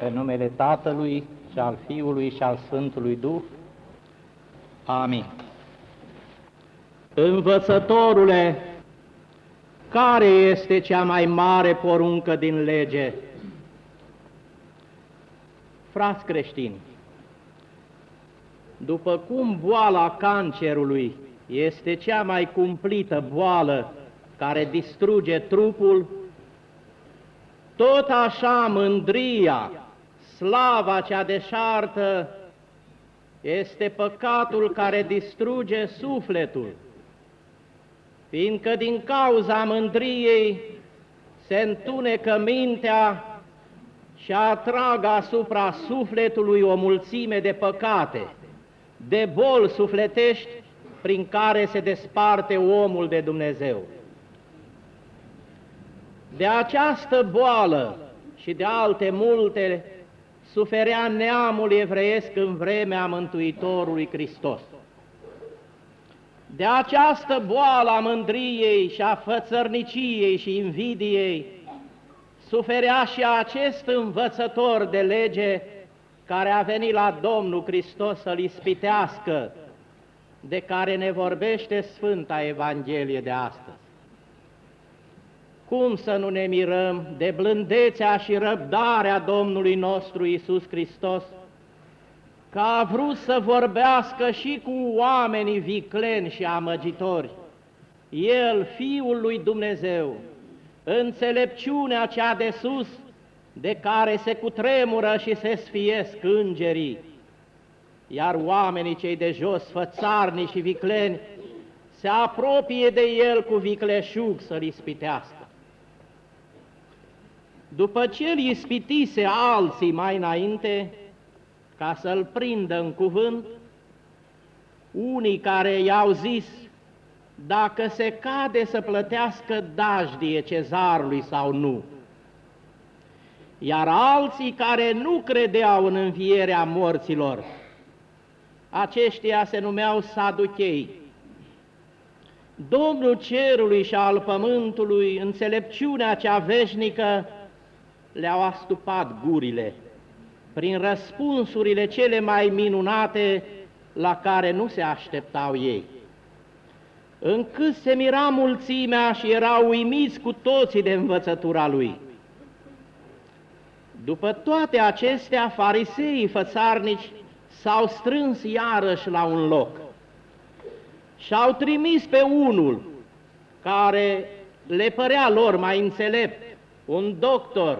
În numele Tatălui și al Fiului și al Sfântului Duh. Amin. Învățătorule, care este cea mai mare poruncă din lege? Frați creștini, după cum boala cancerului este cea mai cumplită boală care distruge trupul, tot așa mândria, slava cea deșartă, este păcatul care distruge sufletul, fiindcă din cauza mândriei se întunecă mintea și atragă asupra sufletului o mulțime de păcate, de boli sufletești prin care se desparte omul de Dumnezeu. De această boală și de alte multe suferea neamul evreiesc în vremea Mântuitorului Hristos. De această boală a mândriei și a fățărniciei și invidiei suferea și acest învățător de lege care a venit la Domnul Hristos să-L ispitească, de care ne vorbește Sfânta Evanghelie de astăzi. Cum să nu ne mirăm de blândețea și răbdarea Domnului nostru Isus Hristos, că a vrut să vorbească și cu oamenii vicleni și amăgitori, El, Fiul lui Dumnezeu, înțelepciunea cea de sus, de care se cutremură și se sfiesc îngerii, iar oamenii cei de jos, fățarni și vicleni, se apropie de el cu vicleșug să-l ispitească. După ce îl ispitise alții mai înainte, ca să-l prindă în cuvânt, unii care i-au zis, dacă se cade să plătească dajdie cezarului sau nu, iar alții care nu credeau în învierea morților, aceștia se numeau saduchei. Domnul cerului și al pământului, înțelepciunea cea veșnică, le-au astupat gurile prin răspunsurile cele mai minunate la care nu se așteptau ei. Încât se mira mulțimea și erau uimiți cu toții de învățătura lui. După toate acestea, fariseii fățarnici s-au strâns iarăși la un loc și au trimis pe unul care le părea lor mai înțelept, un doctor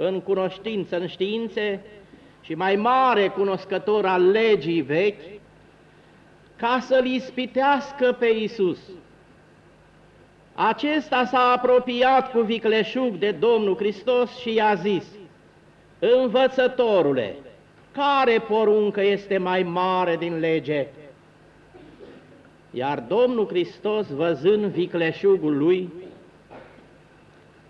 în cunoștință, în științe și mai mare cunoscător al legii vechi, ca să-l ispitească pe Isus. Acesta s-a apropiat cu vicleșug de Domnul Hristos și i-a zis, Învățătorule, care poruncă este mai mare din lege? Iar Domnul Hristos, văzând vicleșugul lui,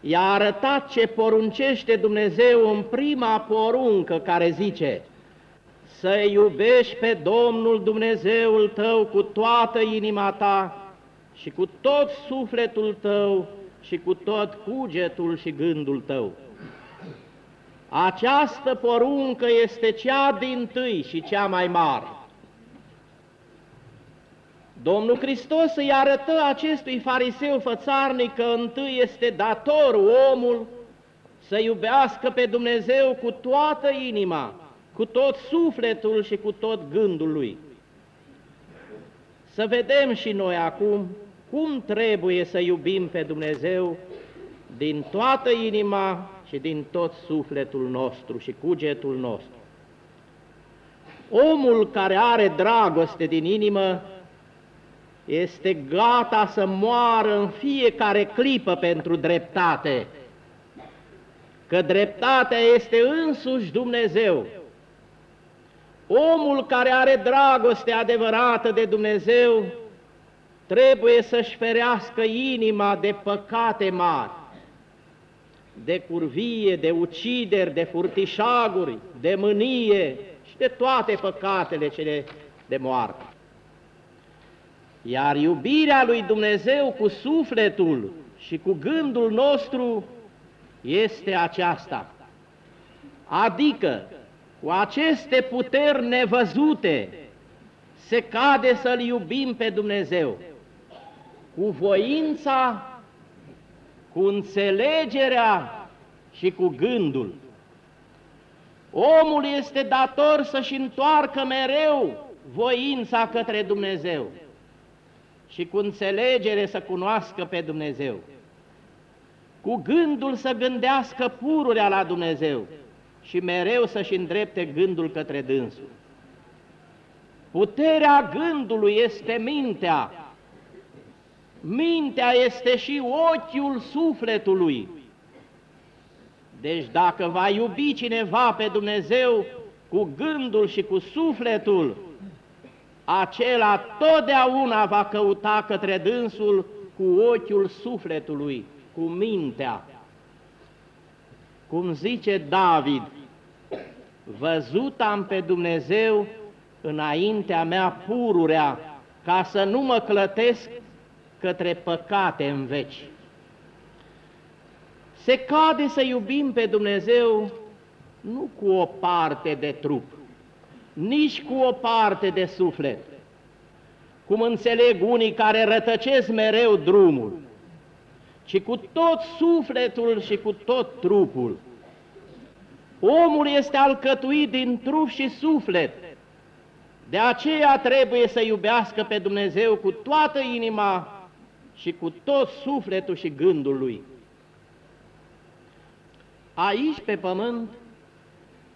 i-a arătat ce poruncește Dumnezeu în prima poruncă care zice să iubești pe Domnul Dumnezeul tău cu toată inima ta și cu tot sufletul tău și cu tot cugetul și gândul tău. Această poruncă este cea din tâi și cea mai mare. Domnul Hristos îi arătă acestui fariseu fățarnic că întâi este dator omul să iubească pe Dumnezeu cu toată inima, cu tot sufletul și cu tot gândul lui. Să vedem și noi acum cum trebuie să iubim pe Dumnezeu din toată inima și din tot sufletul nostru și cugetul nostru. Omul care are dragoste din inimă este gata să moară în fiecare clipă pentru dreptate, că dreptatea este însuși Dumnezeu. Omul care are dragoste adevărată de Dumnezeu trebuie să-și ferească inima de păcate mari, de curvie, de ucideri, de furtișaguri, de mânie și de toate păcatele cele de moarte. Iar iubirea lui Dumnezeu cu sufletul și cu gândul nostru este aceasta. adică cu aceste puteri nevăzute se cade să-L iubim pe Dumnezeu, cu voința, cu înțelegerea și cu gândul. Omul este dator să-și întoarcă mereu voința către Dumnezeu și cu înțelegere să cunoască pe Dumnezeu, cu gândul să gândească pururea la Dumnezeu și mereu să-și îndrepte gândul către dânsul. Puterea gândului este mintea, mintea este și ochiul sufletului. Deci dacă va iubi cineva pe Dumnezeu cu gândul și cu sufletul, acela totdeauna va căuta către dânsul cu ochiul sufletului, cu mintea. Cum zice David, văzut am pe Dumnezeu înaintea mea pururea, ca să nu mă clătesc către păcate în veci. Se cade să iubim pe Dumnezeu nu cu o parte de trup, nici cu o parte de suflet, cum înțeleg unii care rătăcesc mereu drumul, ci cu tot sufletul și cu tot trupul. Omul este alcătuit din trup și suflet, de aceea trebuie să iubească pe Dumnezeu cu toată inima și cu tot sufletul și gândul lui. Aici, pe pământ,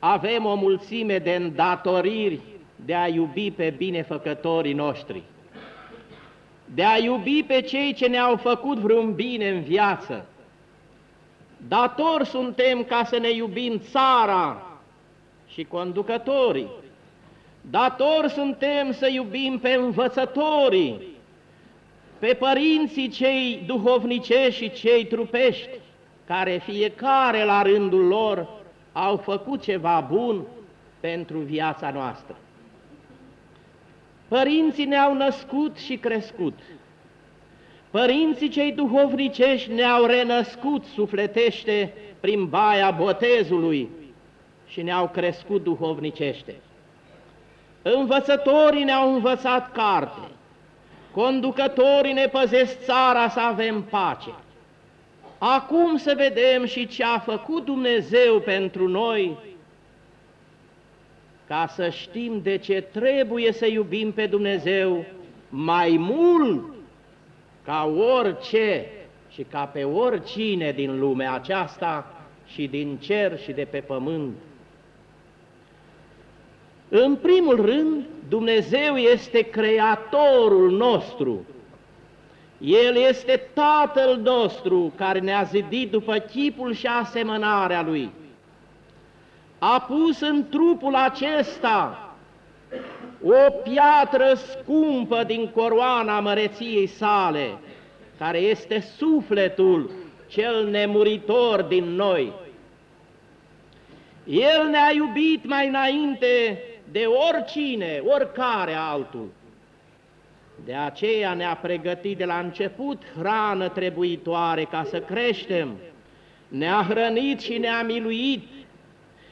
avem o mulțime de îndatoriri de a iubi pe binefăcătorii noștri, de a iubi pe cei ce ne-au făcut vreun bine în viață. Datori suntem ca să ne iubim țara și conducătorii. Datori suntem să iubim pe învățătorii, pe părinții cei duhovnicești și cei trupești, care fiecare la rândul lor au făcut ceva bun pentru viața noastră. Părinții ne-au născut și crescut. Părinții cei duhovnicești ne-au renăscut sufletește prin baia botezului și ne-au crescut duhovnicește. Învățătorii ne-au învățat carte, conducătorii ne păzesc țara să avem pace. Acum să vedem și ce a făcut Dumnezeu pentru noi, ca să știm de ce trebuie să iubim pe Dumnezeu mai mult ca orice și ca pe oricine din lumea aceasta și din cer și de pe pământ. În primul rând, Dumnezeu este Creatorul nostru. El este Tatăl nostru care ne-a zidit după chipul și asemănarea Lui. A pus în trupul acesta o piatră scumpă din coroana măreției sale, care este sufletul cel nemuritor din noi. El ne-a iubit mai înainte de oricine, oricare altul. De aceea ne-a pregătit de la început hrană trebuitoare ca să creștem, ne-a hrănit și ne-a miluit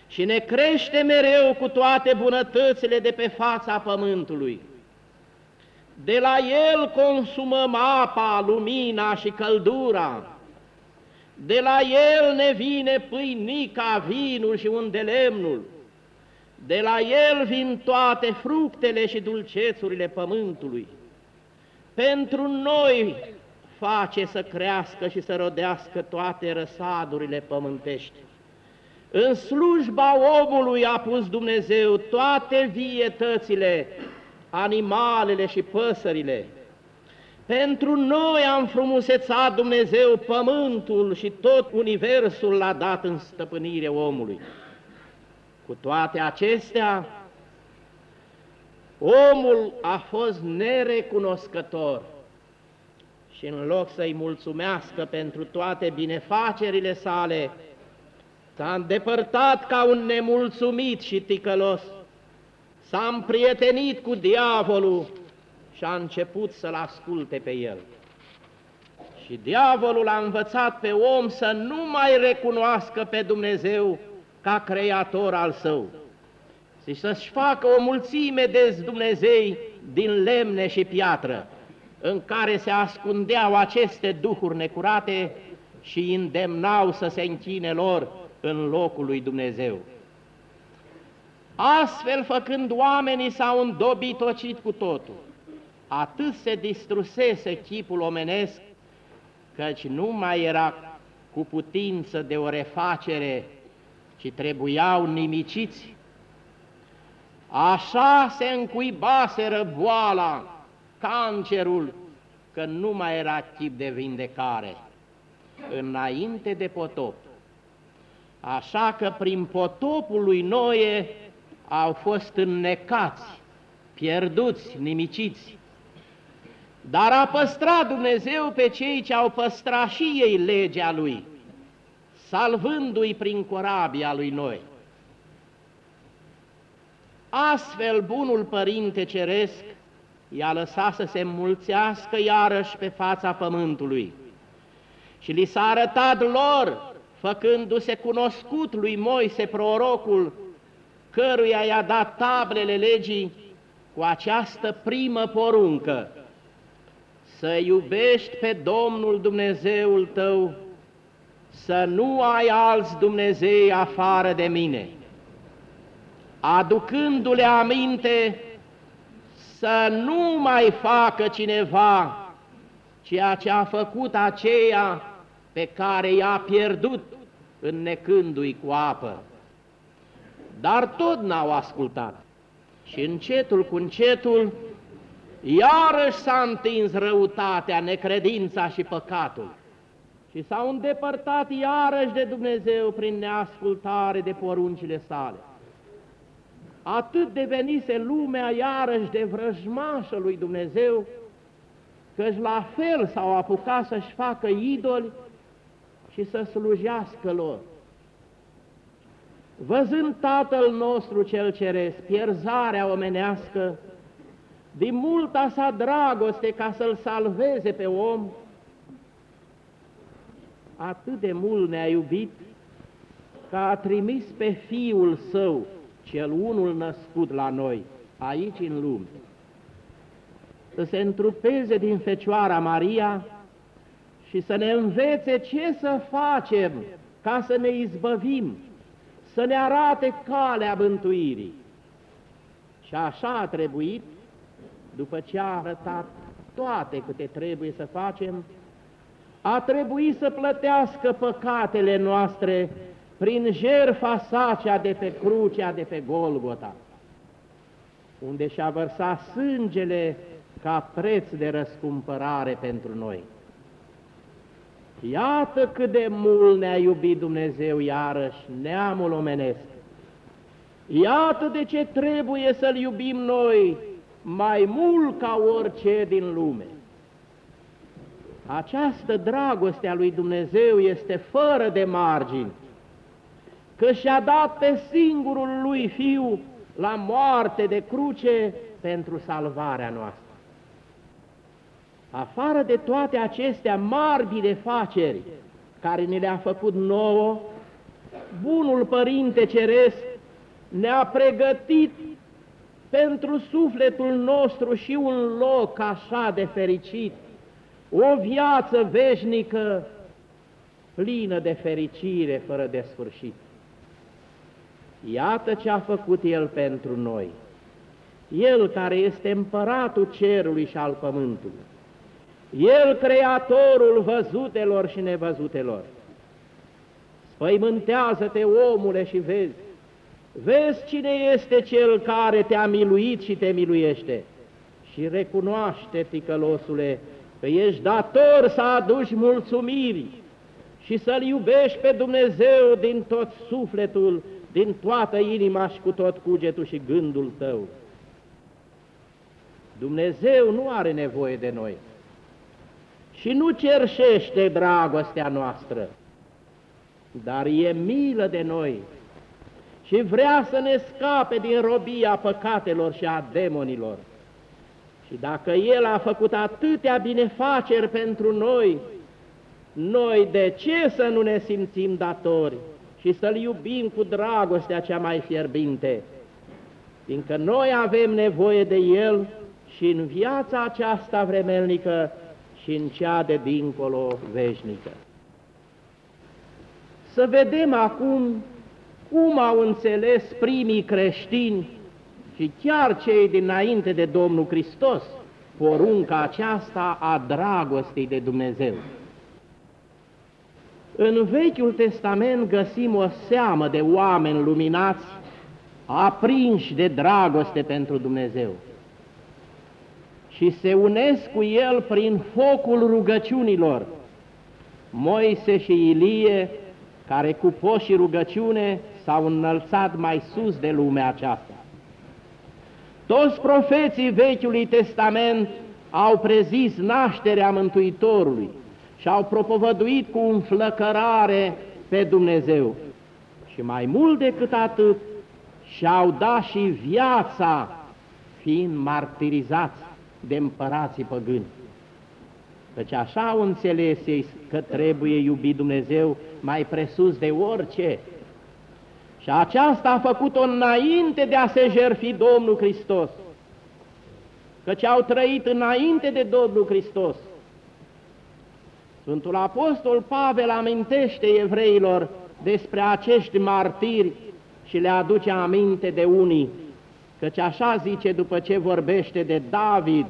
și ne crește mereu cu toate bunătățile de pe fața pământului. De la El consumăm apa, lumina și căldura, de la El ne vine pâinica, vinul și unde lemnul, de la el vin toate fructele și dulcețurile pământului. Pentru noi face să crească și să rodească toate răsadurile pământești. În slujba omului a pus Dumnezeu toate vietățile, animalele și păsările. Pentru noi am frumusețat Dumnezeu pământul și tot universul l-a dat în stăpânire omului. Cu toate acestea, omul a fost nerecunoscător. Și în loc să-i mulțumească pentru toate binefacerile sale, s-a îndepărtat ca un nemulțumit și ticălos, s-a împrietenit cu diavolul și a început să-l asculte pe el. Și diavolul a învățat pe om să nu mai recunoască pe Dumnezeu ca creator al său și să-și facă o mulțime de Dumnezei din lemne și piatră, în care se ascundeau aceste duhuri necurate și îndemnau să se închine lor în locul lui Dumnezeu. Astfel, făcând oamenii s-au îndobitocit cu totul. Atât se distrusese chipul omenesc, căci nu mai era cu putință de o refacere, ci trebuiau nimiciți. Așa se încuibaseră boala, cancerul, că nu mai era tip de vindecare, înainte de potop. Așa că prin potopul lui Noe au fost înnecați, pierduți, nimiciți. Dar a păstrat Dumnezeu pe cei ce au păstrat și ei legea Lui, salvându-i prin corabia Lui Noi. Astfel, bunul Părinte Ceresc i-a lăsat să se mulțească iarăși pe fața pământului. Și li s-a arătat lor, făcându-se cunoscut lui Moise prorocul, căruia i-a dat tablele legii cu această primă poruncă, să iubești pe Domnul Dumnezeul tău, să nu ai alți Dumnezei afară de mine, aducându-le aminte să nu mai facă cineva ceea ce a făcut aceea pe care i-a pierdut înnecându-i cu apă. Dar tot n-au ascultat și încetul cu încetul iarăși s-a întins răutatea, necredința și păcatul și s-au îndepărtat iarăși de Dumnezeu prin neascultare de poruncile sale. Atât devenise lumea iarăși de vrăjmașă lui Dumnezeu, căci la fel s-au apucat să-și facă idoli și să slujească lor. Văzând Tatăl nostru cel ceresc, pierzarea omenească, din multa sa dragoste ca să-l salveze pe om, atât de mult ne-a iubit, că a trimis pe Fiul Său, cel unul născut la noi, aici în lume, să se întrupeze din Fecioara Maria și să ne învețe ce să facem ca să ne izbăvim, să ne arate calea mântuirii. Și așa a trebuit, după ce a arătat toate câte trebuie să facem, a trebuit să plătească păcatele noastre prin jerfa sacea de pe crucea de pe Golgota, unde și-a vărsat sângele ca preț de răscumpărare pentru noi. Iată cât de mult ne-a iubit Dumnezeu iarăși neamul omenesc. Iată de ce trebuie să-L iubim noi mai mult ca orice din lume. Această dragoste a lui Dumnezeu este fără de margini, că și-a dat pe singurul lui Fiu la moarte de cruce pentru salvarea noastră. Afară de toate acestea mari binefaceri care ne le-a făcut nouă, Bunul Părinte Ceresc ne-a pregătit pentru sufletul nostru și un loc așa de fericit, o viață veșnică plină de fericire fără de sfârșit. Iată ce a făcut El pentru noi, El care este împăratul cerului și al pământului, El creatorul văzutelor și nevăzutelor. Spăimântează-te, omule, și vezi, vezi cine este Cel care te-a miluit și te miluiește. Și recunoaște, ticălosule, că ești dator să aduci mulțumiri și să-L iubești pe Dumnezeu din tot sufletul, din toată inima și cu tot cugetul și gândul tău. Dumnezeu nu are nevoie de noi și nu cerșește dragostea noastră, dar e milă de noi și vrea să ne scape din robia păcatelor și a demonilor. Și dacă El a făcut atâtea binefaceri pentru noi, noi de ce să nu ne simțim datori și să-L iubim cu dragostea cea mai fierbinte, fiindcă noi avem nevoie de El și în viața aceasta vremelnică și în cea de dincolo veșnică. Să vedem acum cum au înțeles primii creștini și chiar cei dinainte de Domnul Hristos porunca aceasta a dragostei de Dumnezeu. În Vechiul Testament găsim o seamă de oameni luminați, aprinși de dragoste pentru Dumnezeu și se unesc cu El prin focul rugăciunilor. Moise și Ilie, care cu poși și rugăciune s-au înălțat mai sus de lumea aceasta. Toți profeții Vechiului Testament au prezis nașterea Mântuitorului și au propovăduit cu înflăcărare pe Dumnezeu. Și mai mult decât atât, și-au dat și viața fiind martirizați de împărații păgâni. Căci așa au înțeles ei că trebuie iubit Dumnezeu mai presus de orice. Și aceasta a făcut-o înainte de a se jerfi Domnul Hristos. Căci au trăit înainte de Domnul Hristos. Sfântul Apostol Pavel amintește evreilor despre acești martiri și le aduce aminte de unii Căci așa zice după ce vorbește de David,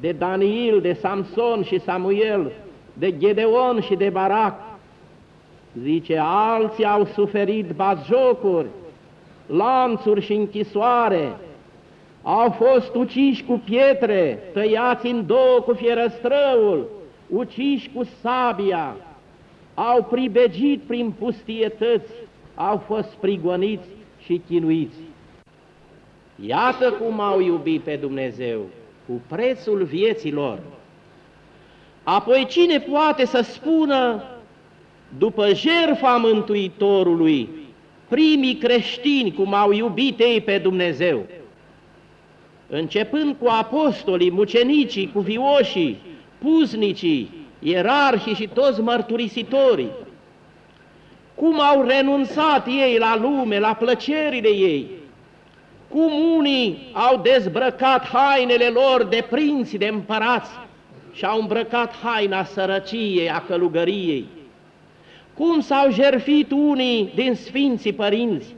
de Daniel, de Samson și Samuel, de Gedeon și de Barac, zice, alții au suferit bazjocuri, lanțuri și închisoare, au fost uciși cu pietre, tăiați în două cu fierăstrăul, uciși cu sabia, au pribegit prin pustietăți, au fost prigoniți și chinuiți. Iată cum au iubit pe Dumnezeu, cu prețul vieților. Apoi cine poate să spună, după jertfa Mântuitorului, primii creștini cum au iubit ei pe Dumnezeu, începând cu apostolii, mucenicii, cu vioșii, puznicii, ierarhii și toți mărturisitorii, cum au renunțat ei la lume, la plăcerile ei, cum unii au dezbrăcat hainele lor de prinți, de împărați și au îmbrăcat haina sărăciei, a călugăriei, cum s-au jerfit unii din Sfinții Părinți,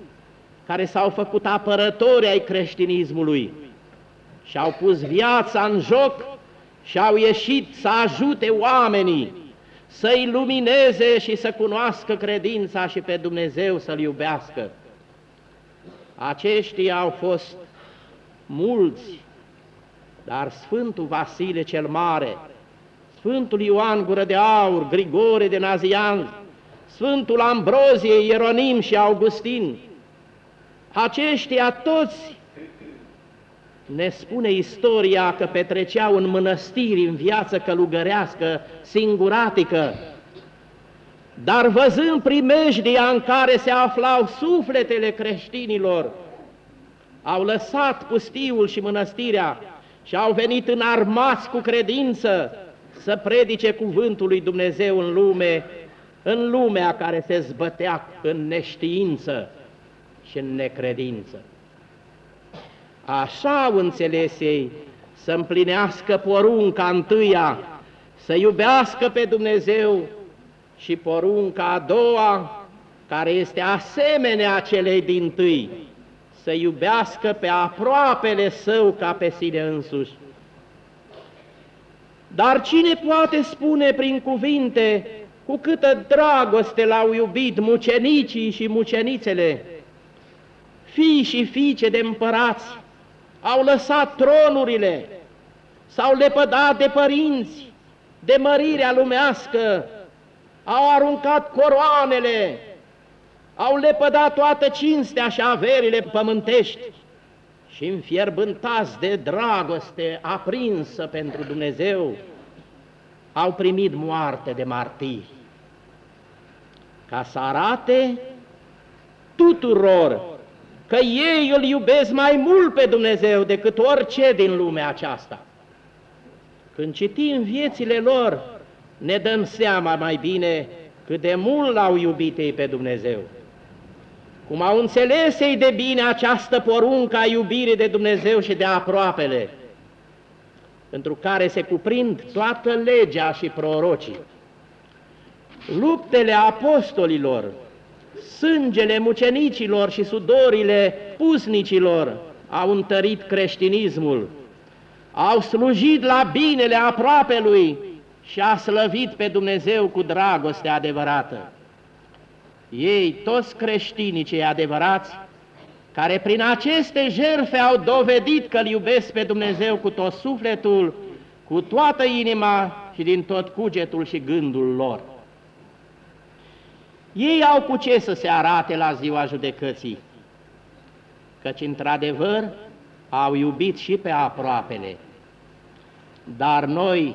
care s-au făcut apărători ai creștinismului? Și au pus viața în joc și au ieșit să ajute oamenii să-i lumineze și să cunoască credința și pe Dumnezeu să-L iubească. Aceștia au fost mulți, dar Sfântul Vasile cel Mare, Sfântul Ioan Gură de Aur, Grigore de Nazian, Sfântul Ambrozie, Ieronim și Augustin, aceștia toți ne spune istoria că petreceau în mănăstiri, în viață călugărească, singuratică, dar văzând primejdia în care se aflau sufletele creștinilor, au lăsat pustiul și mănăstirea și au venit în armați cu credință să predice cuvântul lui Dumnezeu în lume, în lumea care se zbătea în neștiință și în necredință. Așa au înțeles ei să împlinească porunca întâia, să iubească pe Dumnezeu și porunca a doua, care este asemenea celei din tâi, să iubească pe aproapele său ca pe sine însuși. Dar cine poate spune prin cuvinte cu câtă dragoste l-au iubit mucenicii și mucenițele, fii și fiice de împărați, au lăsat tronurile, s-au lepădat de părinți, de mărirea lumească, au aruncat coroanele, au lepădat toată cinstea și averile pământești. Și înfierbântați de dragoste aprinsă pentru Dumnezeu, au primit moarte de martiri, ca să arate tuturor că ei îl iubesc mai mult pe Dumnezeu decât orice din lumea aceasta. Când citim viețile lor, ne dăm seama mai bine cât de mult l-au iubit ei pe Dumnezeu. cum au înțeles ei de bine această poruncă a iubirii de Dumnezeu și de aproapele, pentru care se cuprind toată legea și prorocii. Luptele apostolilor, sângele mucenicilor și sudorile pusnicilor au întărit creștinismul, au slujit la binele aproapelui și a slăvit pe Dumnezeu cu dragoste adevărată. Ei, toți creștinii cei adevărați, care prin aceste jerfe au dovedit că îl iubesc pe Dumnezeu cu tot sufletul, cu toată inima și din tot cugetul și gândul lor. Ei au cu ce să se arate la ziua judecății, căci într-adevăr au iubit și pe aproapele. Dar noi,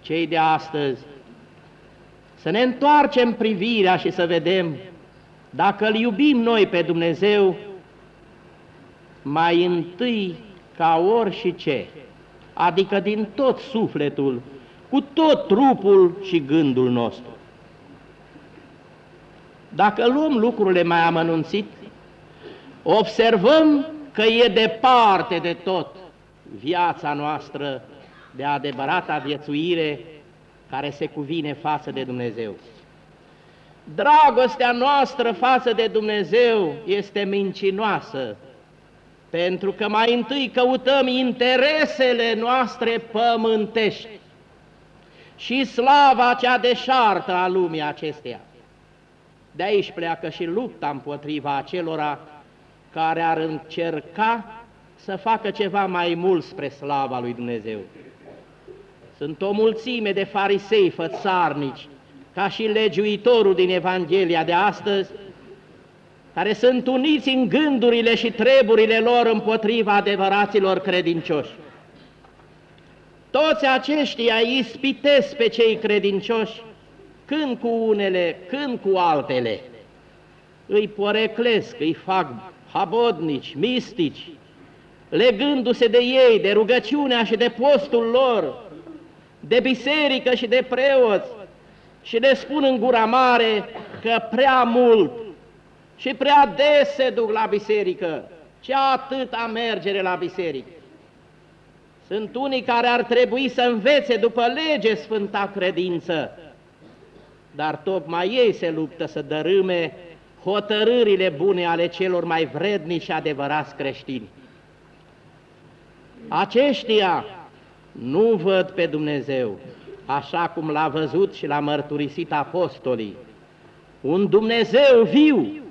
cei de astăzi, să ne întoarcem privirea și să vedem dacă îl iubim noi pe Dumnezeu, mai întâi ca ori și ce, adică din tot sufletul, cu tot trupul și gândul nostru. Dacă luăm lucrurile mai amănunțit, observăm că e departe de tot viața noastră de adevărata viețuire care se cuvine față de Dumnezeu. Dragostea noastră față de Dumnezeu este mincinoasă, pentru că mai întâi căutăm interesele noastre pământești și slava cea deșartă a lumii acesteia. De aici pleacă și lupta împotriva acelora care ar încerca să facă ceva mai mult spre slava lui Dumnezeu. Sunt o mulțime de farisei fățarnici, ca și legiuitorul din Evanghelia de astăzi, care sunt uniți în gândurile și treburile lor împotriva adevăraților credincioși. Toți aceștia ispitesc pe cei credincioși, când cu unele, când cu altele. Îi poreclesc, îi fac habodnici, mistici, legându-se de ei, de rugăciunea și de postul lor, de biserică și de preoți, și le spun în gura mare că prea mult și prea des se duc la biserică, ce atâta mergere la biserică. Sunt unii care ar trebui să învețe după lege Sfânta Credință, dar tocmai ei se luptă să dărâme hotărârile bune ale celor mai vrednici și adevărați creștini. Aceștia nu văd pe Dumnezeu, așa cum l-a văzut și l-a mărturisit apostolii. Un Dumnezeu viu,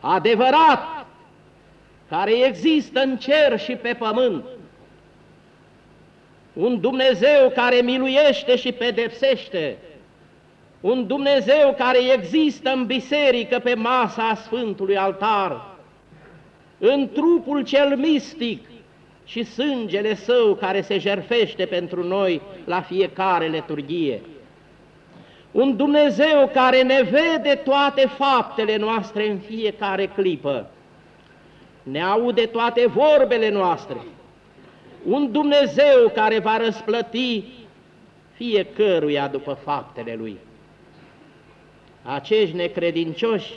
adevărat, care există în cer și pe pământ. Un Dumnezeu care miluiește și pedepsește. Un Dumnezeu care există în biserică pe masa Sfântului Altar. În trupul cel mistic și sângele său care se jerfește pentru noi la fiecare leturghie. Un Dumnezeu care ne vede toate faptele noastre în fiecare clipă, ne aude toate vorbele noastre, un Dumnezeu care va răsplăti fiecăruia după faptele Lui. Acești necredincioși,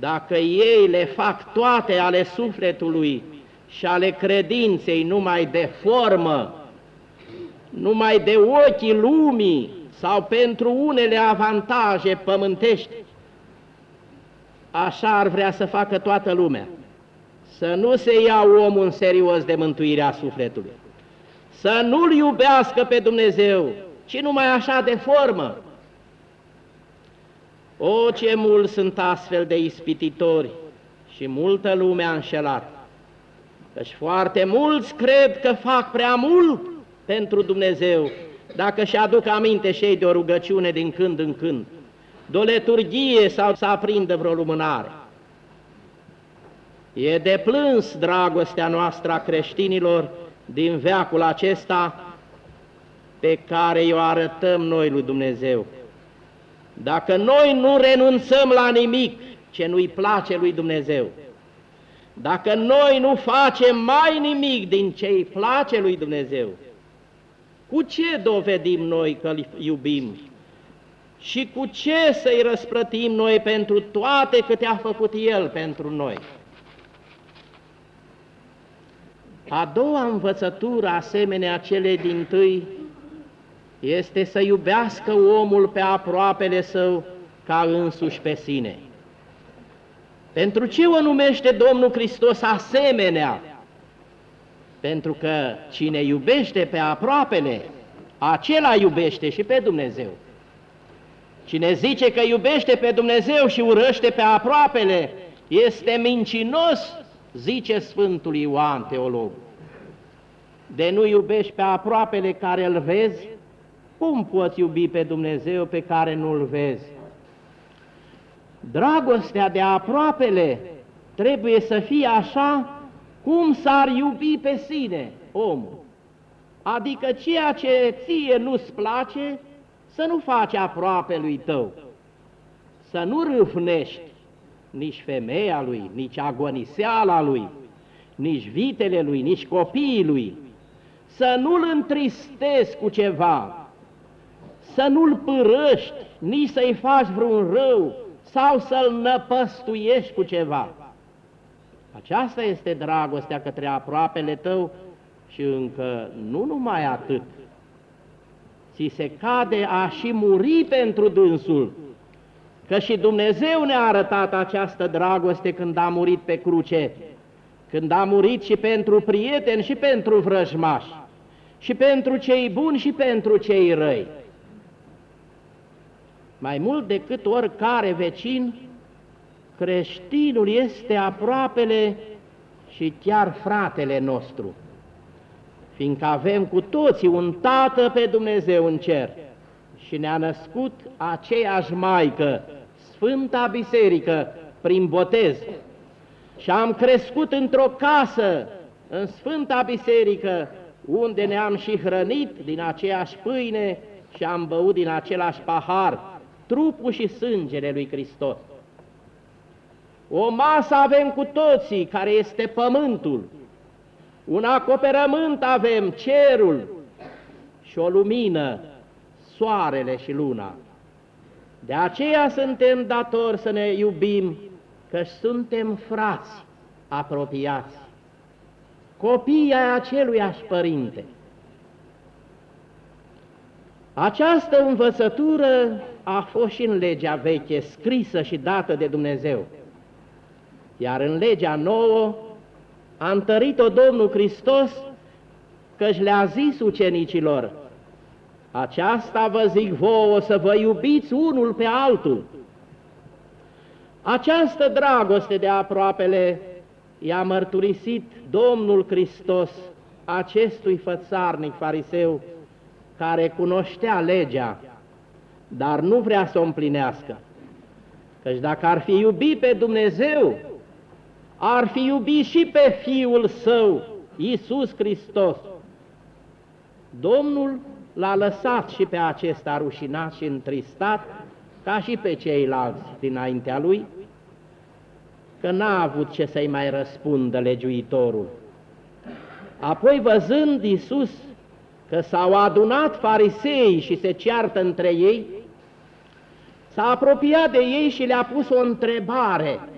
dacă ei le fac toate ale sufletului, și ale credinței numai de formă, numai de ochii lumii sau pentru unele avantaje pământești, așa ar vrea să facă toată lumea. Să nu se ia omul în serios de mântuirea sufletului, să nu-L iubească pe Dumnezeu, ci numai așa de formă. O, ce mulți sunt astfel de ispititori și multă lume a înșelat. Căci foarte mulți cred că fac prea mult pentru Dumnezeu, dacă și aduc aminte și șei de o rugăciune din când în când, de o leturghie sau să aprindă vreo lumânare. E de plâns dragostea noastră a creștinilor din veacul acesta pe care o arătăm noi lui Dumnezeu. Dacă noi nu renunțăm la nimic ce nu-i place lui Dumnezeu, dacă noi nu facem mai nimic din ce îi place lui Dumnezeu, cu ce dovedim noi că îl iubim și cu ce să-i răsplătim noi pentru toate câte a făcut El pentru noi. A doua învățătură, asemenea cele din tâi, este să iubească omul pe aproapele său ca însuși pe sine. Pentru ce o numește Domnul Hristos asemenea? Pentru că cine iubește pe aproapele, acela iubește și pe Dumnezeu. Cine zice că iubește pe Dumnezeu și urăște pe aproapele, este mincinos, zice Sfântul Ioan Teolog. De nu iubești pe aproapele care îl vezi, cum poți iubi pe Dumnezeu pe care nu-l vezi? Dragostea de aproapele trebuie să fie așa cum s-ar iubi pe sine omul. Adică ceea ce ție nu-ți place, să nu faci aproape lui tău, să nu râvnești nici femeia lui, nici agoniseala lui, nici vitele lui, nici copiii lui, să nu-l întristezi cu ceva, să nu-l părăști, nici să-i faci vreun rău sau să-l năpăstuiești cu ceva. Aceasta este dragostea către aproapele tău și încă nu numai atât, ți se cade a și muri pentru dânsul, că și Dumnezeu ne-a arătat această dragoste când a murit pe cruce, când a murit și pentru prieteni și pentru vrăjmași, și pentru cei buni și pentru cei răi. Mai mult decât oricare vecin, creștinul este aproapele și chiar fratele nostru fiindcă avem cu toții un Tată pe Dumnezeu în cer și ne-a născut aceeași Maică, Sfânta Biserică, prin botez. Și am crescut într-o casă, în Sfânta Biserică, unde ne-am și hrănit din aceeași pâine și am băut din același pahar, trupul și sângele lui Hristos. O masă avem cu toții, care este pământul, un acoperământ avem, cerul și o lumină, soarele și luna. De aceea suntem datori să ne iubim, că suntem frați apropiați, copii ai aceluiași părinte. Această învățătură a fost și în legea veche, scrisă și dată de Dumnezeu, iar în legea nouă a întărit-o Domnul Hristos căci le-a zis ucenicilor, aceasta vă zic vouă să vă iubiți unul pe altul. Această dragoste de aproapele i-a mărturisit Domnul Hristos acestui fățarnic fariseu care cunoștea legea, dar nu vrea să o împlinească. Căci dacă ar fi iubit pe Dumnezeu, ar fi iubit și pe Fiul Său, Iisus Hristos. Domnul l-a lăsat și pe acesta rușinat și întristat, ca și pe ceilalți dinaintea lui, că n-a avut ce să-i mai răspundă legiuitorul. Apoi, văzând Iisus că s-au adunat farisei și se ceartă între ei, s-a apropiat de ei și le-a pus o întrebare –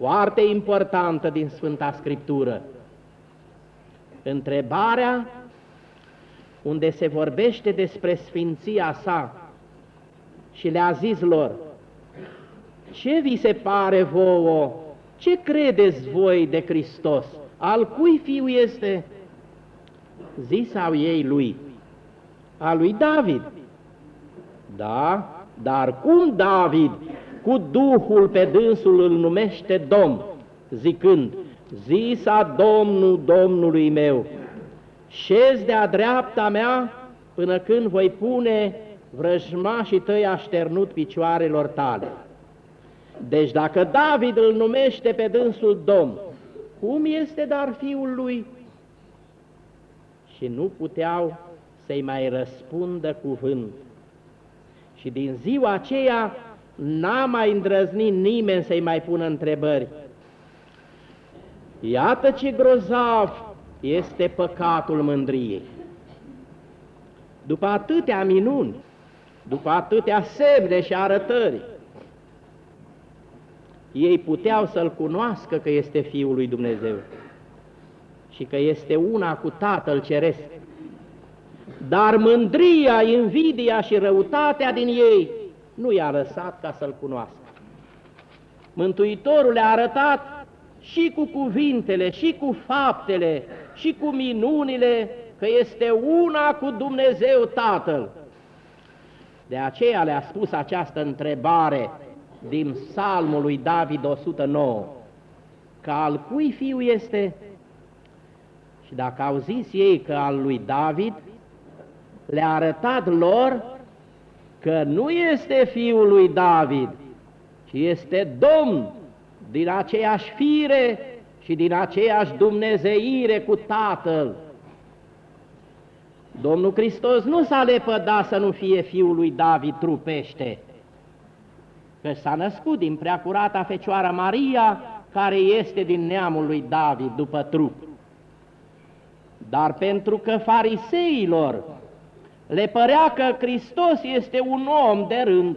foarte importantă din Sfânta Scriptură. Întrebarea unde se vorbește despre sfinția sa și le-a zis lor, ce vi se pare vouă, ce credeți voi de Hristos, al cui fiu este? Zisau ei lui, a lui David. Da, dar cum David, cu Duhul pe dânsul îl numește Domn, zicând, zisa Domnul Domnului meu, șezi de-a dreapta mea până când voi pune vrăjmașii tăi așternut picioarelor tale. Deci dacă David îl numește pe dânsul Domn, cum este dar fiul lui? Și nu puteau să-i mai răspundă cuvânt. Și din ziua aceea n-a mai îndrăznit nimeni să-i mai pună întrebări. Iată ce grozav este păcatul mândriei. După atâtea minuni, după atâtea semne și arătări, ei puteau să-L cunoască că este Fiul lui Dumnezeu și că este una cu Tatăl Ceresc. Dar mândria, invidia și răutatea din ei nu i-a lăsat ca să-L cunoască. Mântuitorul le-a arătat și cu cuvintele, și cu faptele, și cu minunile, că este una cu Dumnezeu Tatăl. De aceea le-a spus această întrebare din psalmul lui David 109, că al cui fiu este? Și dacă au zis ei că al lui David, le-a arătat lor că nu este fiul lui David, ci este Domn din aceeași fire și din aceeași dumnezeire cu Tatăl. Domnul Hristos nu s-a lepădat să nu fie fiul lui David trupește, că s-a născut din preacurata Fecioară Maria, care este din neamul lui David după trup. Dar pentru că fariseilor le părea că Hristos este un om de rând,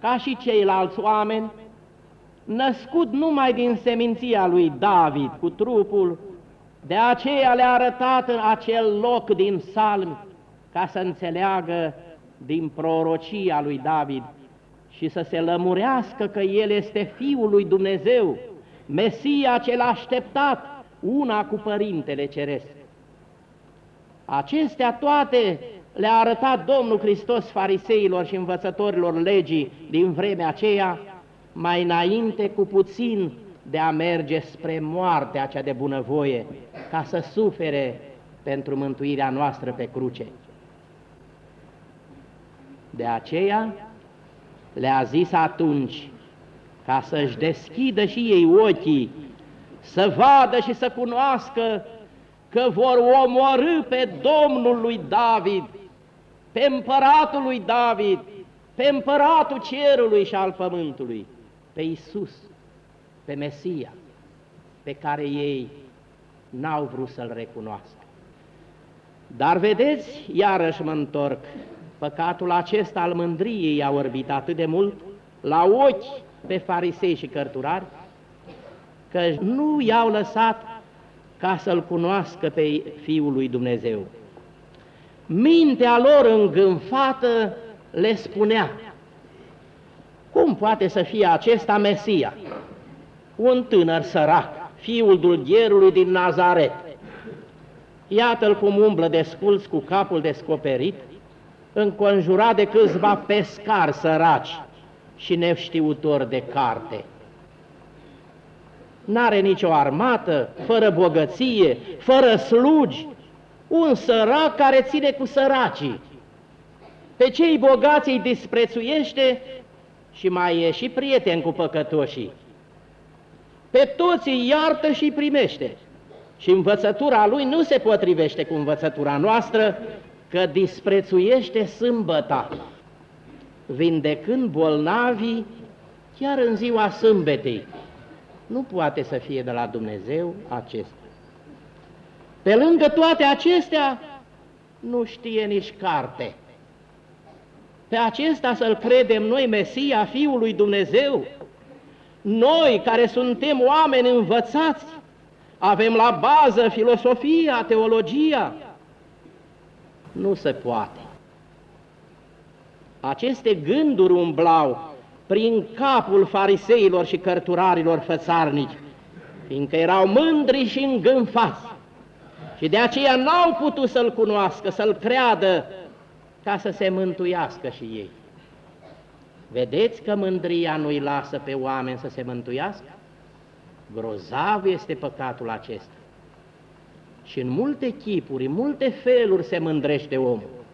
ca și ceilalți oameni, născut numai din seminția lui David cu trupul, de aceea le-a arătat în acel loc din salm ca să înțeleagă din prorocia lui David și să se lămurească că El este Fiul lui Dumnezeu, Mesia cel așteptat, una cu Părintele Ceresc. Acestea toate le-a arătat Domnul Hristos fariseilor și învățătorilor legii din vremea aceea, mai înainte cu puțin de a merge spre moartea cea de bunăvoie, ca să sufere pentru mântuirea noastră pe cruce. De aceea le-a zis atunci, ca să-și deschidă și ei ochii, să vadă și să cunoască că vor omorâ pe Domnul lui David, pe împăratul lui David, pe împăratul cerului și al pământului, pe Isus, pe Mesia, pe care ei n-au vrut să-L recunoască. Dar vedeți, iarăși mă întorc, păcatul acesta al mândriei a orbit atât de mult la ochi pe farisei și cărturari, că nu i-au lăsat ca să-L cunoască pe Fiul lui Dumnezeu. Mintea lor îngânfată le spunea, cum poate să fie acesta Mesia? Un tânăr sărac, fiul dulgherului din Nazaret. Iată-l cum umblă desculț cu capul descoperit, înconjurat de câțiva pescari săraci și neștiutori de carte. N-are nicio armată, fără bogăție, fără slugi, un sărac care ține cu săracii. Pe cei bogați îi disprețuiește și mai e și prieten cu păcătoșii. Pe toți îi iartă și îi primește. Și învățătura lui nu se potrivește cu învățătura noastră, că disprețuiește sâmbăta, vindecând bolnavii chiar în ziua sâmbetei. Nu poate să fie de la Dumnezeu acesta. Pe lângă toate acestea, nu știe nici carte. Pe acesta să-L credem noi, Mesia, Fiul lui Dumnezeu, noi care suntem oameni învățați, avem la bază filosofia, teologia, nu se poate. Aceste gânduri umblau prin capul fariseilor și cărturarilor fățarnici, fiindcă erau mândri și îngânfați. Și de aceea n-au putut să-L cunoască, să-L creadă, ca să se mântuiască și ei. Vedeți că mândria nu-i lasă pe oameni să se mântuiască? Grozav este păcatul acesta. Și în multe chipuri, în multe feluri se mândrește omul.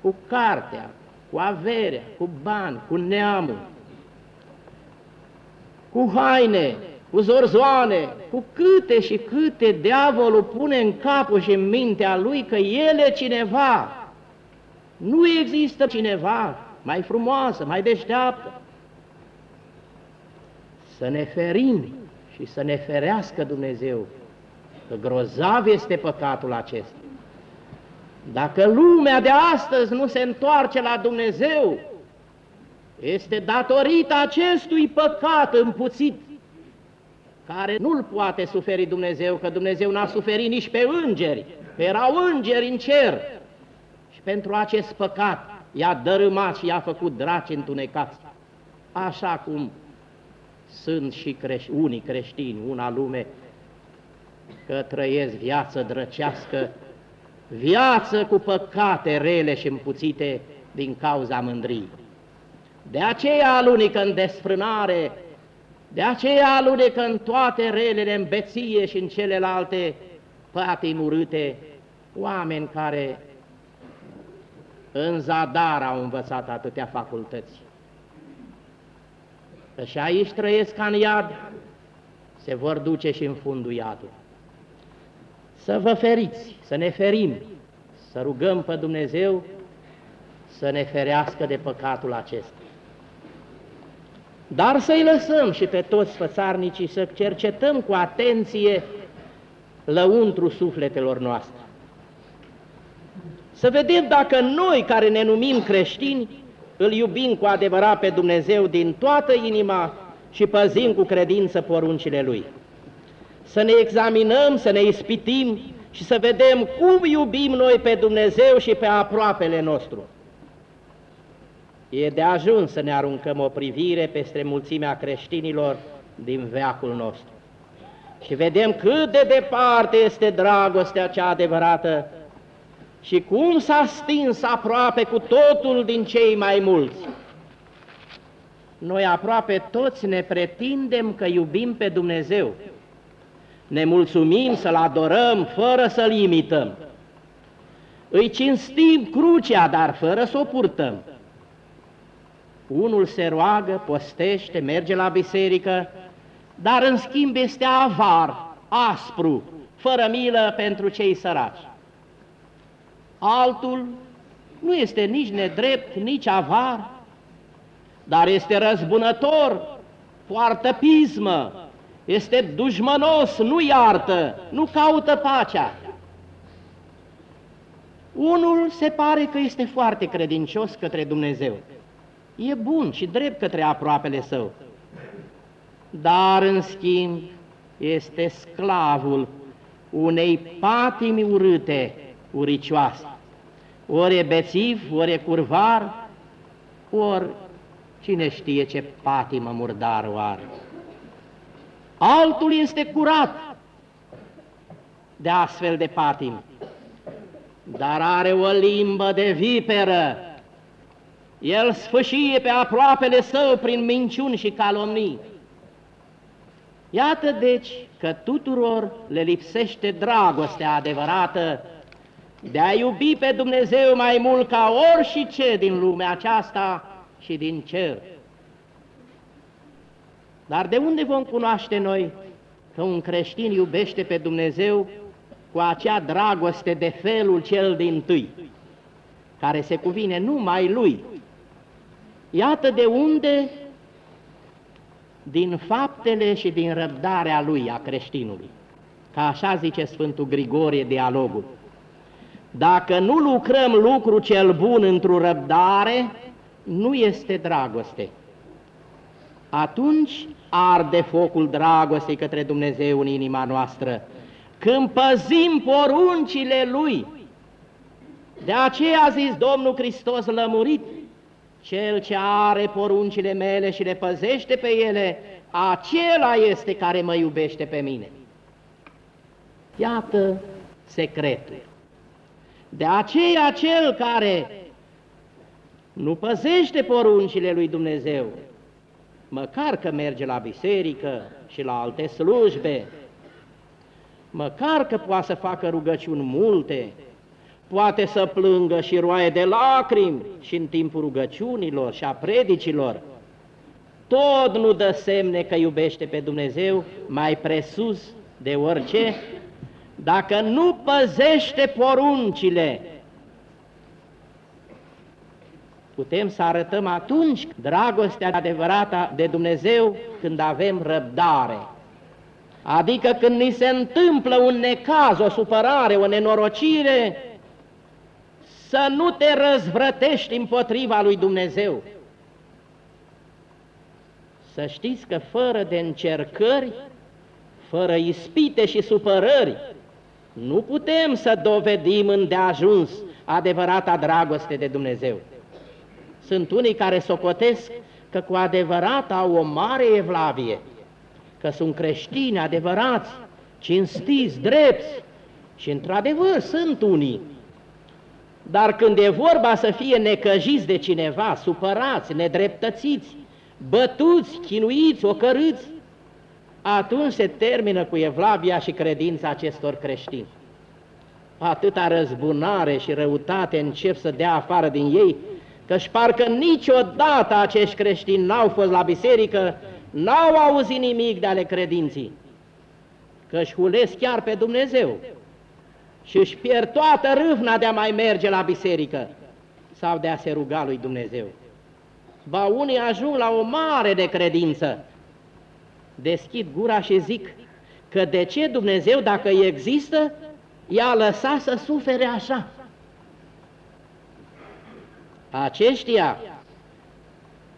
Cu cartea, cu averea, cu bani, cu neamul, cu haine, cu zorzoane, cu câte și câte diavolul pune în capul și în mintea lui că el e cineva. Nu există cineva mai frumoasă, mai deșteaptă. Să ne ferim și să ne ferească Dumnezeu că grozav este păcatul acesta. Dacă lumea de astăzi nu se întoarce la Dumnezeu, este datorită acestui păcat împuțit, care nu-l poate suferi Dumnezeu, că Dumnezeu n-a suferit nici pe îngeri, că erau îngeri în cer. Și pentru acest păcat i-a dărâmat și i-a făcut draci întunecați. Așa cum sunt și crești, unii creștini, una lume, că trăiesc viață drăcească, viață cu păcate rele și împuțite din cauza mândriei. De aceea alunecă în desfrânare, de aceea alunecă în toate relele, în beție și în celelalte patimi urâte, oameni care în zadar au învățat atâtea facultăți. Că și aici trăiesc ca în iad, se vor duce și în fundul iadului. Să vă feriți, să ne ferim, să rugăm pe Dumnezeu să ne ferească de păcatul acesta. Dar să-i lăsăm și pe toți fățarnicii să cercetăm cu atenție lăuntru sufletelor noastre. Să vedem dacă noi care ne numim creștini îl iubim cu adevărat pe Dumnezeu din toată inima și păzim cu credință poruncile Lui. Să ne examinăm, să ne ispitim și să vedem cum iubim noi pe Dumnezeu și pe aproapele nostru. E de ajuns să ne aruncăm o privire peste mulțimea creștinilor din veacul nostru. Și vedem cât de departe este dragostea cea adevărată și cum s-a stins aproape cu totul din cei mai mulți. Noi aproape toți ne pretindem că iubim pe Dumnezeu. Ne mulțumim să-L adorăm fără să-L imităm. Îi cinstim crucea, dar fără să o purtăm. Unul se roagă, postește, merge la biserică, dar în schimb este avar, aspru, fără milă pentru cei săraci. Altul nu este nici nedrept, nici avar, dar este răzbunător, poartă pismă, este dușmănos, nu iartă, nu caută pacea. Unul se pare că este foarte credincios către Dumnezeu e bun și drept către aproapele său. Dar, în schimb, este sclavul unei patimi urâte, uricioase. Ori e bețiv, ori e curvar, ori cine știe ce patimă murdară o are. Altul este curat de astfel de patim, dar are o limbă de viperă el sfâșie pe aproapele său prin minciuni și calomnii. Iată deci că tuturor le lipsește dragostea adevărată de a iubi pe Dumnezeu mai mult ca orice din lumea aceasta și din cer. Dar de unde vom cunoaște noi că un creștin iubește pe Dumnezeu cu acea dragoste de felul cel din tâi, care se cuvine numai Lui, Iată de unde, din faptele și din răbdarea lui, a creștinului, ca așa zice Sfântul Grigorie dialogul. Dacă nu lucrăm lucru cel bun într-o răbdare, nu este dragoste. Atunci arde focul dragostei către Dumnezeu în inima noastră, când păzim poruncile Lui. De aceea a zis Domnul Hristos lămurit, cel ce are poruncile mele și le păzește pe ele, acela este care mă iubește pe mine. Iată secretul. De aceea cel care nu păzește poruncile lui Dumnezeu, măcar că merge la biserică și la alte slujbe, măcar că poate să facă rugăciuni multe, poate să plângă și roaie de lacrimi și în timpul rugăciunilor și a predicilor, tot nu dă semne că iubește pe Dumnezeu mai presus de orice, dacă nu păzește poruncile, putem să arătăm atunci dragostea adevărată de Dumnezeu când avem răbdare. Adică când ni se întâmplă un necaz, o supărare, o nenorocire, să nu te răzvrătești împotriva lui Dumnezeu. Să știți că fără de încercări, fără ispite și supărări, nu putem să dovedim îndeajuns adevărata dragoste de Dumnezeu. Sunt unii care socotesc că cu adevărat au o mare evlavie, că sunt creștini adevărați, cinstiți, drepți, și într-adevăr sunt unii. Dar când e vorba să fie necăjiți de cineva, supărați, nedreptățiți, bătuți, chinuiți, ocărâți, atunci se termină cu evlavia și credința acestor creștini. Atâta răzbunare și răutate încep să dea afară din ei, că-și parcă niciodată acești creștini n-au fost la biserică, n-au auzit nimic de ale credinții, că-și hulesc chiar pe Dumnezeu și își pierd toată râvna de a mai merge la biserică sau de a se ruga lui Dumnezeu. Ba unii ajung la o mare necredință, deschid gura și zic că de ce Dumnezeu, dacă există, i-a lăsat să sufere așa. Aceștia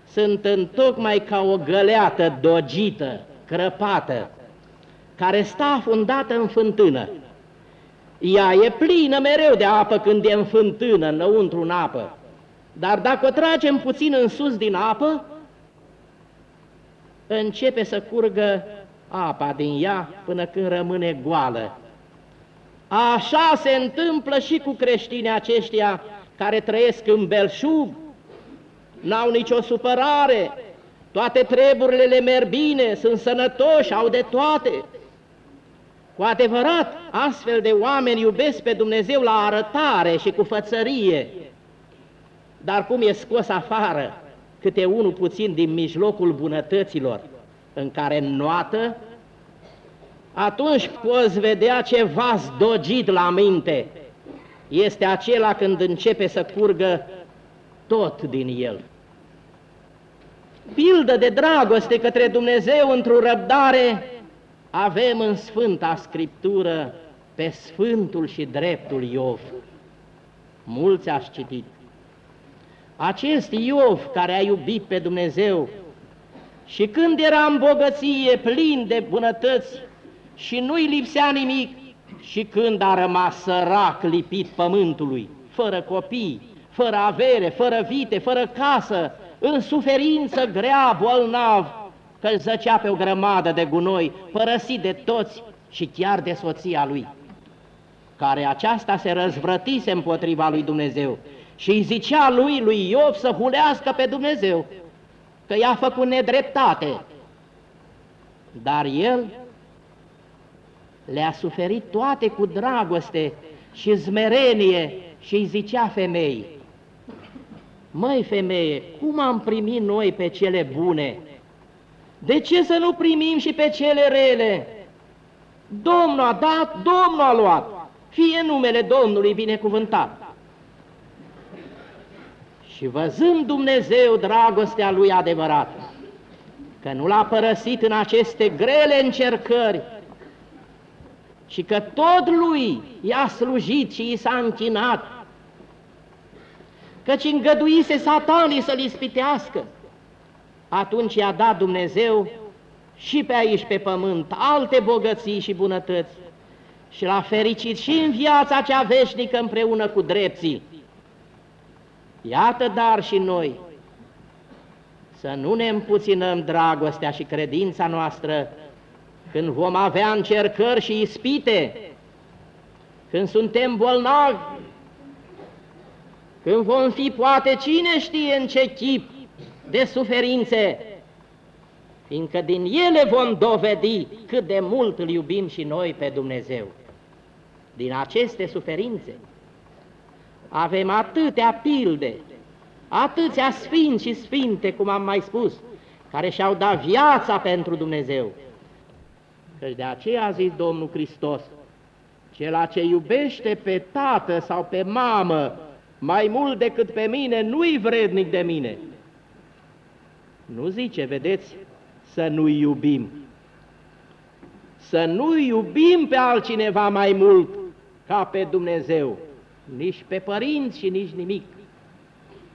sunt întocmai ca o găleată dogită, crăpată, care stă afundată în fântână. Ea e plină mereu de apă când e în fântână, înăuntru în apă. Dar dacă o tragem puțin în sus din apă, începe să curgă apa din ea până când rămâne goală. Așa se întâmplă și cu creștinii aceștia care trăiesc în belșug, n-au nicio supărare, toate treburile le merg bine, sunt sănătoși, au de toate. Cu adevărat, astfel de oameni iubesc pe Dumnezeu la arătare și cu fățărie, dar cum e scos afară câte unul puțin din mijlocul bunătăților în care noată, atunci poți vedea ce vas dogit la minte. Este acela când începe să curgă tot din el. Pildă de dragoste către Dumnezeu într-o răbdare avem în Sfânta Scriptură pe Sfântul și Dreptul Iov. Mulți ați citit. Acest Iov care a iubit pe Dumnezeu și când era în bogăție, plin de bunătăți și nu-i lipsea nimic, și când a rămas sărac lipit pământului, fără copii, fără avere, fără vite, fără casă, în suferință grea, bolnav, că îl zăcea pe o grămadă de gunoi, părăsit de toți și chiar de soția lui, care aceasta se răzvrătise împotriva lui Dumnezeu și îi zicea lui, lui Iov, să hulească pe Dumnezeu, că i-a făcut nedreptate. Dar el le-a suferit toate cu dragoste și zmerenie și îi zicea femeii, Măi femeie, cum am primit noi pe cele bune? De ce să nu primim și pe cele rele? Domnul a dat, Domnul a luat, fie numele Domnului binecuvântat. Și văzând Dumnezeu dragostea Lui adevărată, că nu l-a părăsit în aceste grele încercări, și că tot Lui i-a slujit și i s-a închinat, căci îngăduise satanii să-L ispitească, atunci i-a dat Dumnezeu și pe aici pe pământ alte bogății și bunătăți și l-a fericit și în viața cea veșnică împreună cu drepții. Iată dar și noi să nu ne împuținăm dragostea și credința noastră când vom avea încercări și ispite, când suntem bolnavi, când vom fi poate cine știe în ce chip de suferințe, fiindcă din ele vom dovedi cât de mult îl iubim și noi pe Dumnezeu. Din aceste suferințe avem atâtea pilde, atâția sfinți și sfinte, cum am mai spus, care și-au dat viața pentru Dumnezeu. Căci de aceea a zis Domnul Hristos, cel ce iubește pe tată sau pe mamă mai mult decât pe mine, nu-i vrednic de mine. Nu zice, vedeți, să nu iubim. Să nu iubim pe altcineva mai mult ca pe Dumnezeu. nici pe părinți și nici nimic.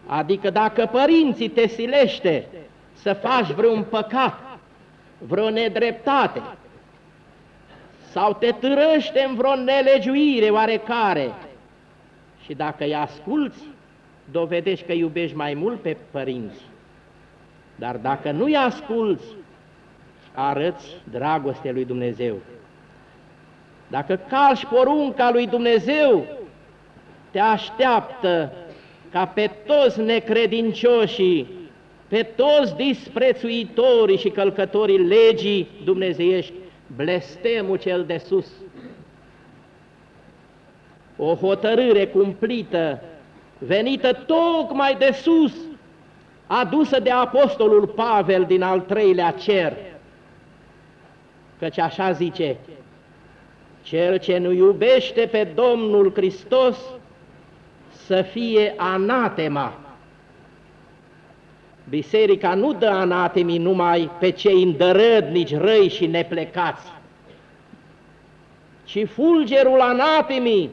Adică dacă părinții te silește să faci vreun păcat, vreo nedreptate, sau te târăște în vreo nelegiuire oarecare, și dacă îi asculți, dovedești că iubești mai mult pe părinți. Dar dacă nu-i asculți, arăți dragostea lui Dumnezeu. Dacă calci porunca lui Dumnezeu, te așteaptă ca pe toți necredincioșii, pe toți disprețuitorii și călcătorii legii dumnezeiești, blestemul cel de sus. O hotărâre cumplită, venită tocmai de sus, adusă de apostolul Pavel din al treilea cer, căci așa zice, cel ce nu iubește pe Domnul Hristos să fie anatema. Biserica nu dă anatemii numai pe cei îndărădnici, răi și neplecați, ci fulgerul anatemii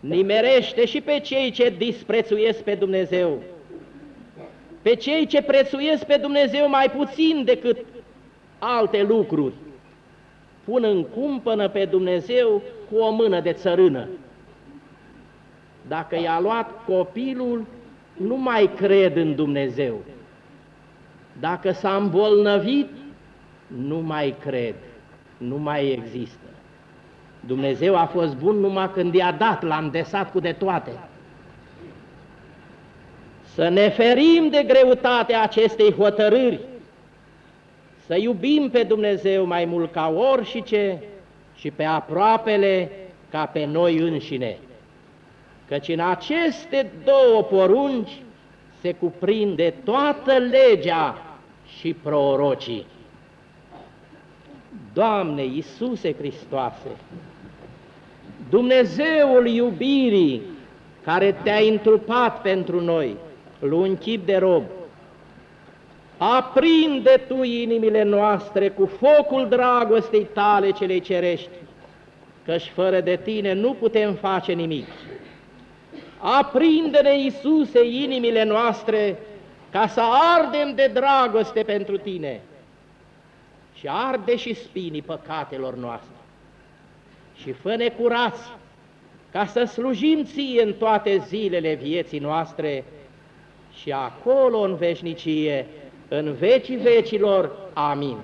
nimerește și pe cei ce disprețuiesc pe Dumnezeu, pe cei ce prețuiesc pe Dumnezeu mai puțin decât alte lucruri, pun în cumpănă pe Dumnezeu cu o mână de țărână. Dacă i-a luat copilul, nu mai cred în Dumnezeu. Dacă s-a îmbolnăvit, nu mai cred, nu mai există. Dumnezeu a fost bun numai când i-a dat, l-a îndesat cu de toate. Să ne ferim de greutatea acestei hotărâri, să iubim pe Dumnezeu mai mult ca orice și pe aproapele ca pe noi înșine. Căci în aceste două porunci se cuprinde toată legea și prorocii. Doamne Iisuse Hristoase, Dumnezeul iubirii care te-a întrupat pentru noi, lui chip de rob, aprinde Tu inimile noastre cu focul dragostei Tale cele cerești, căci fără de Tine nu putem face nimic. Aprinde-ne, Iisuse, inimile noastre ca să ardem de dragoste pentru Tine și arde și spinii păcatelor noastre și fă-ne curați ca să slujim Ție în toate zilele vieții noastre și acolo în veșnicie, în vecii vecilor. Amin.